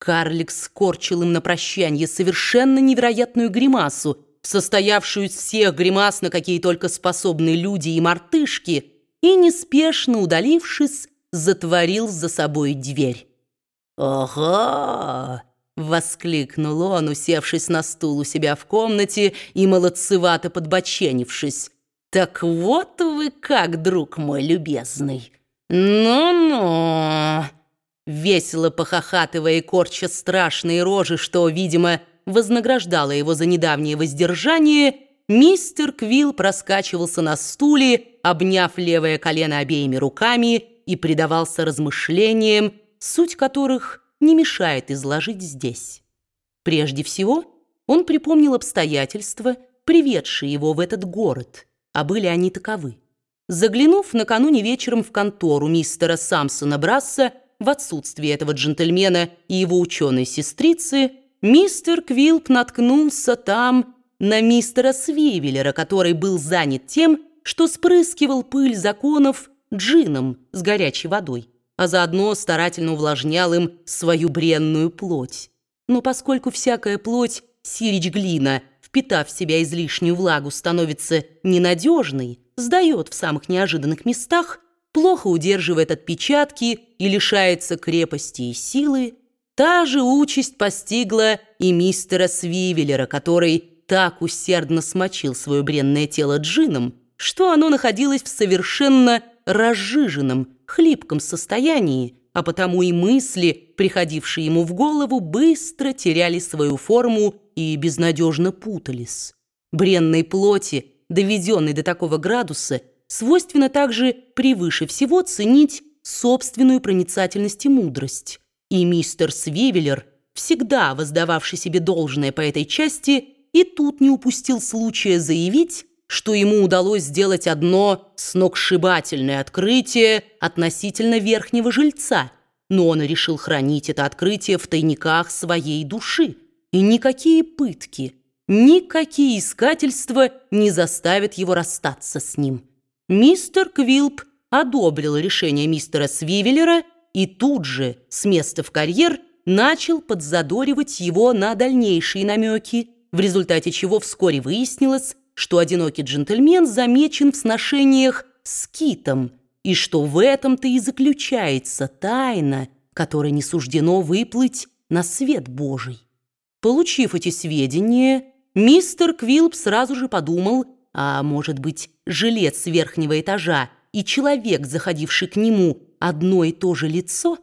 Карлик скорчил им на прощанье совершенно невероятную гримасу, состоявшую из всех гримас, на какие только способны люди и мартышки, и, неспешно удалившись, затворил за собой дверь. «Ага!» — воскликнул он, усевшись на стул у себя в комнате и молодцевато подбоченившись. «Так вот вы как, друг мой любезный! Ну-ну!» Весело похохатывая и корча страшные рожи, что, видимо, вознаграждало его за недавнее воздержание, мистер Квилл проскачивался на стуле, обняв левое колено обеими руками и предавался размышлениям, суть которых не мешает изложить здесь. Прежде всего, он припомнил обстоятельства, приведшие его в этот город, а были они таковы. Заглянув накануне вечером в контору мистера Самсона Брасса, в отсутствие этого джентльмена и его ученой-сестрицы, мистер Квилп наткнулся там на мистера Свивеллера, который был занят тем, что спрыскивал пыль законов джином с горячей водой, а заодно старательно увлажнял им свою бренную плоть. Но поскольку всякая плоть сирич глина, впитав в себя излишнюю влагу, становится ненадежной, сдает в самых неожиданных местах, плохо удерживает отпечатки и лишается крепости и силы, та же участь постигла и мистера Свивеллера, который так усердно смочил свое бренное тело джином, что оно находилось в совершенно разжиженном, хлипком состоянии, а потому и мысли, приходившие ему в голову, быстро теряли свою форму и безнадежно путались. Бренной плоти, доведенной до такого градуса, свойственно также превыше всего ценить собственную проницательность и мудрость. И мистер Свивеллер, всегда воздававший себе должное по этой части, и тут не упустил случая заявить, что ему удалось сделать одно сногсшибательное открытие относительно верхнего жильца, но он решил хранить это открытие в тайниках своей души. И никакие пытки, никакие искательства не заставят его расстаться с ним. Мистер Квилп одобрил решение мистера Свивеллера и тут же, с места в карьер, начал подзадоривать его на дальнейшие намеки, в результате чего вскоре выяснилось, что одинокий джентльмен замечен в сношениях с китом, и что в этом-то и заключается тайна, которой не суждено выплыть на свет Божий. Получив эти сведения, мистер Квилп сразу же подумал, а может быть, жилец верхнего этажа и человек, заходивший к нему, одно и то же лицо,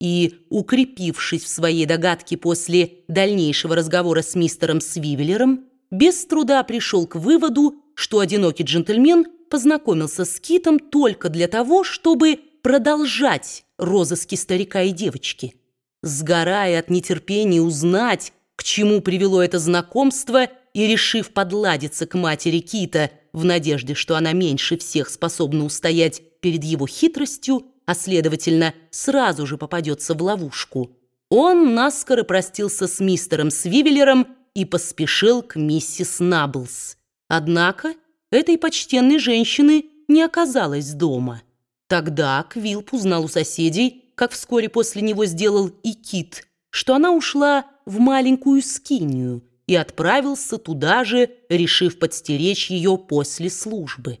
и, укрепившись в своей догадке после дальнейшего разговора с мистером Свивеллером, без труда пришел к выводу, что одинокий джентльмен познакомился с Китом только для того, чтобы продолжать розыски старика и девочки. Сгорая от нетерпения узнать, к чему привело это знакомство, и решив подладиться к матери Кита в надежде, что она меньше всех способна устоять перед его хитростью, а, следовательно, сразу же попадется в ловушку, он наскоро простился с мистером Свивеллером и поспешил к миссис Наблс. Однако этой почтенной женщины не оказалось дома. Тогда Квилп узнал у соседей, как вскоре после него сделал и Кит, что она ушла в маленькую скинию – и отправился туда же, решив подстеречь ее после службы.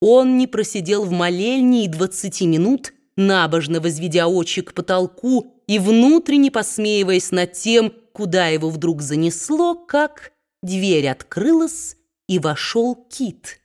Он не просидел в молельне и двадцати минут, набожно возведя очи к потолку и внутренне посмеиваясь над тем, куда его вдруг занесло, как дверь открылась, и вошел кит.